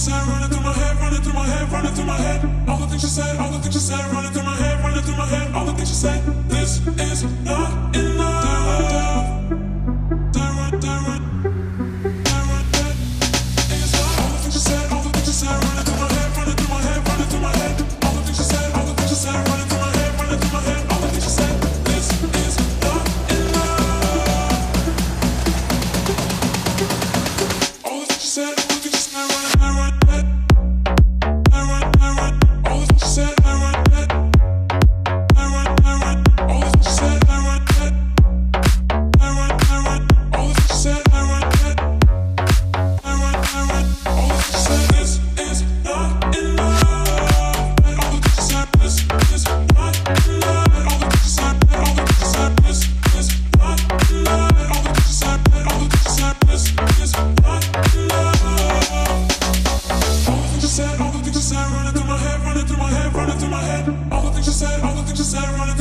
said, running through my head, running through my head, running through my head. All the things she said, all the things she said, running through my head, running through my head. All the things she said, this is not enough. Direct, direct, direct.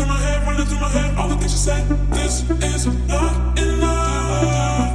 my head, running through my head, all the things you said. This is not enough.